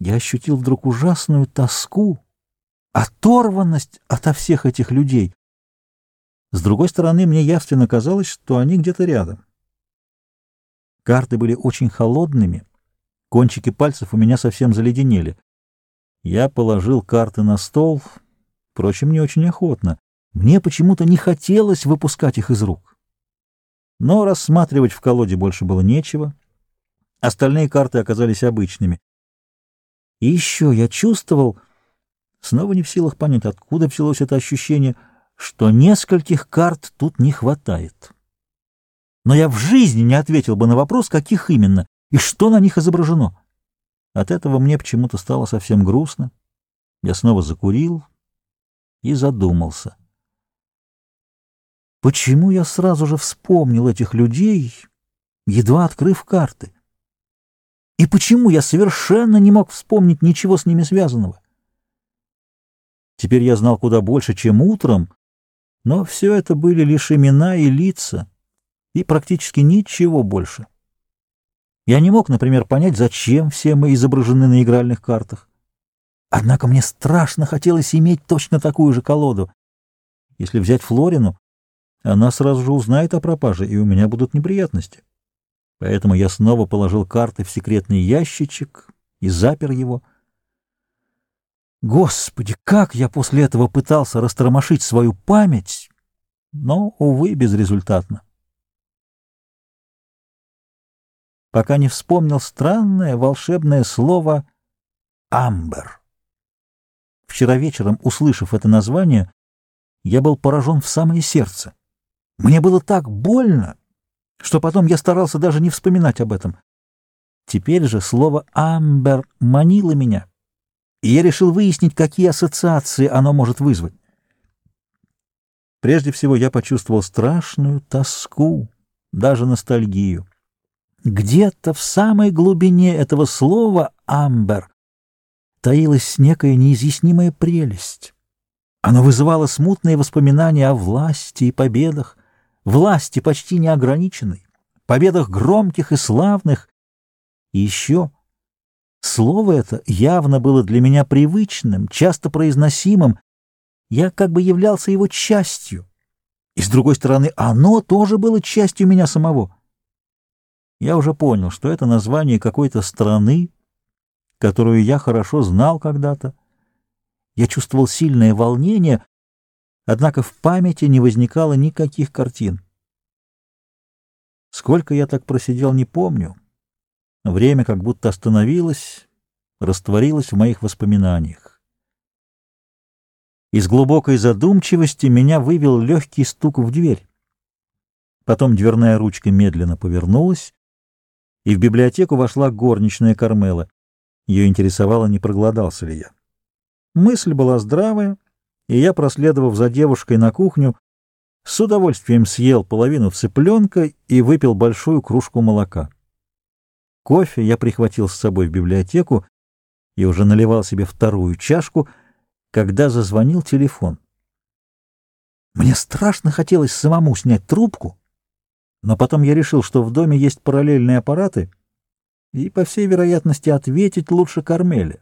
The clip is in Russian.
я ощутил вдруг ужасную тоску, оторванность ото всех этих людей. С другой стороны, мне явственно казалось, что они где-то рядом. Карты были очень холодными, кончики пальцев у меня совсем заледенели. Я положил карты на стол, впрочем, не очень охотно. Мне почему-то не хотелось выпускать их из рук. Но рассматривать в колоде больше было нечего. Остальные карты оказались обычными. И еще я чувствовал, снова не в силах понять, откуда взялось это ощущение, что нескольких карт тут не хватает. Но я в жизни не ответил бы на вопрос, каких именно, и что на них изображено. От этого мне почему-то стало совсем грустно. Я снова закурил и задумался. Почему я сразу же вспомнил этих людей, едва открыв карты? И почему я совершенно не мог вспомнить ничего с ними связанного? Теперь я знал куда больше, чем утром, но все это были лишь имена и лица, и практически ничего больше. Я не мог, например, понять, зачем все мы изображены на игральных картах. Однако мне страшно хотелось иметь точно такую же колоду. Если взять Флорину, она сразу же узнает о пропаже, и у меня будут неприятности. Поэтому я снова положил карты в секретный ящичек и запер его. Господи, как я после этого пытался растормошить свою память, но, увы, безрезультатно. Пока не вспомнил странное волшебное слово «амбер». Вчера вечером, услышав это название, я был поражен в самое сердце. Мне было так больно, что потом я старался даже не вспоминать об этом. Теперь же слово «амбер» манило меня, и я решил выяснить, какие ассоциации оно может вызвать. Прежде всего я почувствовал страшную тоску, даже ностальгию. Где-то в самой глубине этого слова «амбер» таилась некая неизъяснимая прелесть. Оно вызывало смутные воспоминания о власти и победах, власти почти неограниченной, победах громких и славных. И еще слово это явно было для меня привычным, часто произносимым. Я как бы являлся его частью. И, с другой стороны, оно тоже было частью меня самого. Я уже понял, что это название какой-то страны, которую я хорошо знал когда-то. Я чувствовал сильное волнение, Однако в памяти не возникало никаких картин. Сколько я так просидел, не помню. Время как будто остановилось, растворилось в моих воспоминаниях. Из глубокой задумчивости меня вывел легкий стук в дверь. Потом дверная ручка медленно повернулась, и в библиотеку вошла горничная Кармела. Ее интересовало, не проголодался ли я. Мысль была здравая, и я, проследовав за девушкой на кухню, с удовольствием съел половину цыпленка и выпил большую кружку молока. Кофе я прихватил с собой в библиотеку и уже наливал себе вторую чашку, когда зазвонил телефон. Мне страшно хотелось самому снять трубку, но потом я решил, что в доме есть параллельные аппараты, и, по всей вероятности, ответить лучше Кармеле.